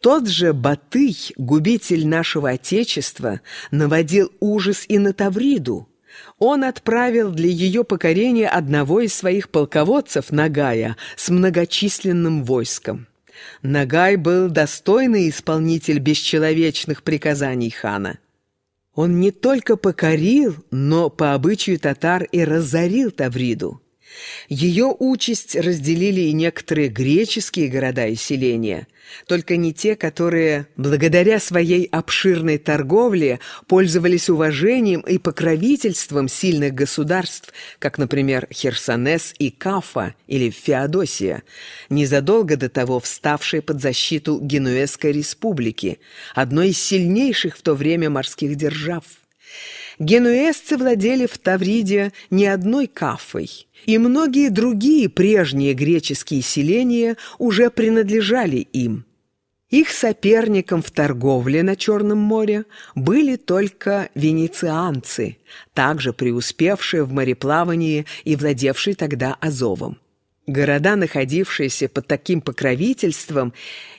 Тот же Батый, губитель нашего Отечества, наводил ужас и на Тавриду. Он отправил для ее покорения одного из своих полководцев, Нагая, с многочисленным войском. Нагай был достойный исполнитель бесчеловечных приказаний хана. Он не только покорил, но по обычаю татар и разорил Тавриду. Ее участь разделили и некоторые греческие города и селения, только не те, которые, благодаря своей обширной торговле, пользовались уважением и покровительством сильных государств, как, например, Херсонес и Кафа или Феодосия, незадолго до того вставшие под защиту Генуэзской республики, одной из сильнейших в то время морских держав. Генуэзцы владели в Тавриде не одной кафой, и многие другие прежние греческие селения уже принадлежали им. Их соперником в торговле на Черном море были только венецианцы, также преуспевшие в мореплавании и владевшие тогда Азовом. Города, находившиеся под таким покровительством,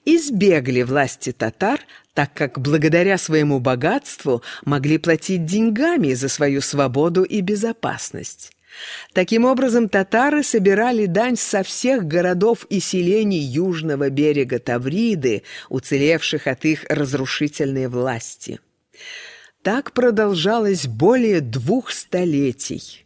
избегли власти татар, так как благодаря своему богатству могли платить деньгами за свою свободу и безопасность. Таким образом, татары собирали дань со всех городов и селений южного берега Тавриды, уцелевших от их разрушительной власти. Так продолжалось более двух столетий.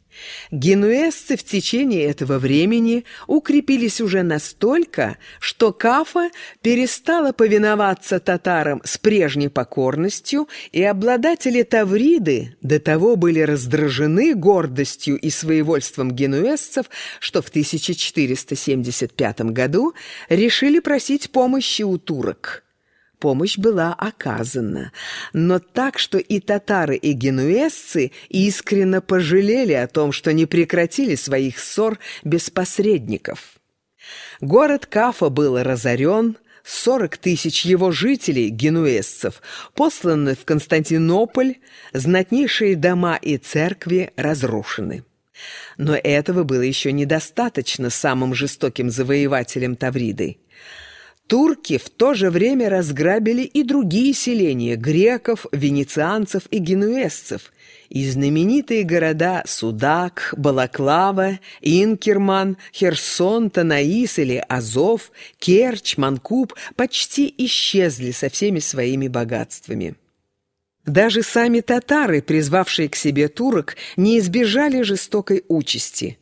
Генуэзцы в течение этого времени укрепились уже настолько, что Кафа перестала повиноваться татарам с прежней покорностью, и обладатели Тавриды до того были раздражены гордостью и своевольством генуэзцев, что в 1475 году решили просить помощи у турок помощь была оказана, но так, что и татары, и генуэзцы искренне пожалели о том, что не прекратили своих ссор без посредников. Город Кафа был разорен, 40 тысяч его жителей, генуэзцев, посланы в Константинополь, знатнейшие дома и церкви разрушены. Но этого было еще недостаточно самым жестоким завоевателем Тавриды. Турки в то же время разграбили и другие селения – греков, венецианцев и генуэзцев, и знаменитые города Судак, Балаклава, Инкерман, Херсон, Танаис или Азов, Керчь, Манкуб почти исчезли со всеми своими богатствами. Даже сами татары, призвавшие к себе турок, не избежали жестокой участи.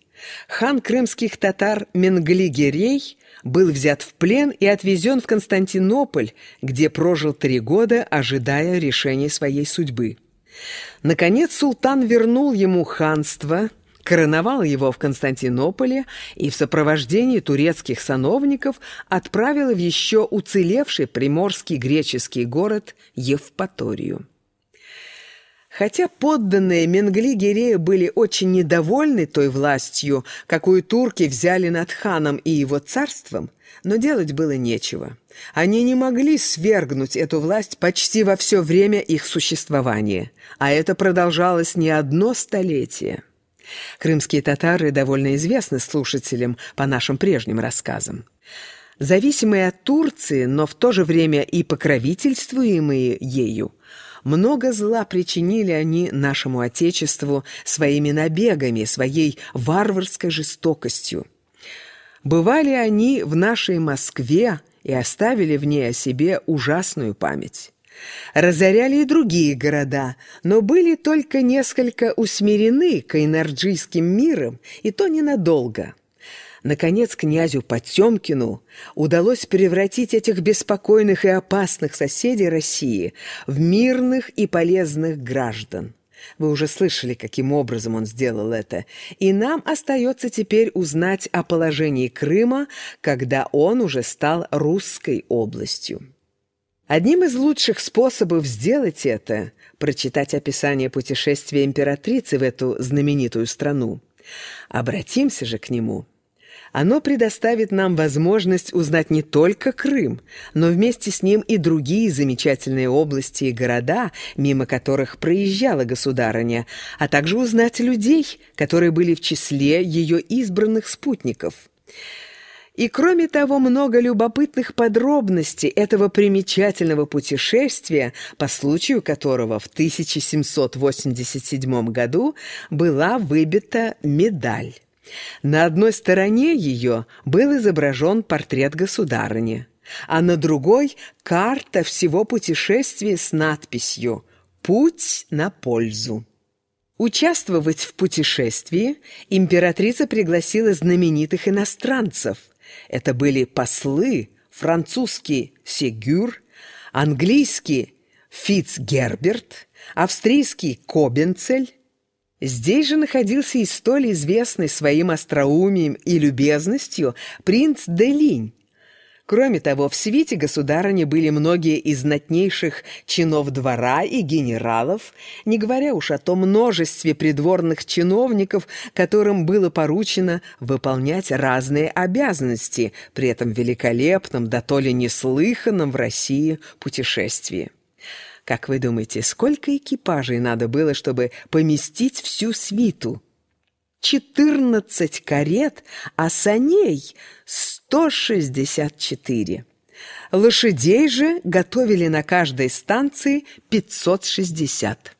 Хан крымских татар Менгли-Гирей был взят в плен и отвезен в Константинополь, где прожил три года, ожидая решения своей судьбы. Наконец султан вернул ему ханство, короновал его в Константинополе и в сопровождении турецких сановников отправил в еще уцелевший приморский греческий город Евпаторию. Хотя подданные Менгли-Гирея были очень недовольны той властью, какую турки взяли над ханом и его царством, но делать было нечего. Они не могли свергнуть эту власть почти во все время их существования, а это продолжалось не одно столетие. Крымские татары довольно известны слушателям по нашим прежним рассказам. Зависимые от Турции, но в то же время и покровительствуемые ею, много зла причинили они нашему Отечеству своими набегами, своей варварской жестокостью. Бывали они в нашей Москве и оставили в ней о себе ужасную память. Разоряли и другие города, но были только несколько усмирены кайнарджийским миром, и то ненадолго – Наконец князю Потемкину удалось превратить этих беспокойных и опасных соседей России в мирных и полезных граждан. Вы уже слышали, каким образом он сделал это. И нам остается теперь узнать о положении Крыма, когда он уже стал русской областью. Одним из лучших способов сделать это – прочитать описание путешествия императрицы в эту знаменитую страну. Обратимся же к нему – оно предоставит нам возможность узнать не только Крым, но вместе с ним и другие замечательные области и города, мимо которых проезжала государыня, а также узнать людей, которые были в числе ее избранных спутников. И кроме того, много любопытных подробностей этого примечательного путешествия, по случаю которого в 1787 году была выбита медаль. На одной стороне ее был изображен портрет государыни, а на другой – карта всего путешествия с надписью «Путь на пользу». Участвовать в путешествии императрица пригласила знаменитых иностранцев. Это были послы, французский Сегюр, английский Фицгерберт, австрийский Кобенцель, Здесь же находился и столь известный своим остроумием и любезностью принц Делинь. Кроме того, в свите государыни были многие из знатнейших чинов двора и генералов, не говоря уж о том множестве придворных чиновников, которым было поручено выполнять разные обязанности при этом великолепном, да то ли неслыханном в России путешествии. Как вы думаете, сколько экипажей надо было, чтобы поместить всю свиту? Четырнадцать карет, а саней сто шестьдесят четыре. Лошадей же готовили на каждой станции пятьсот шестьдесят.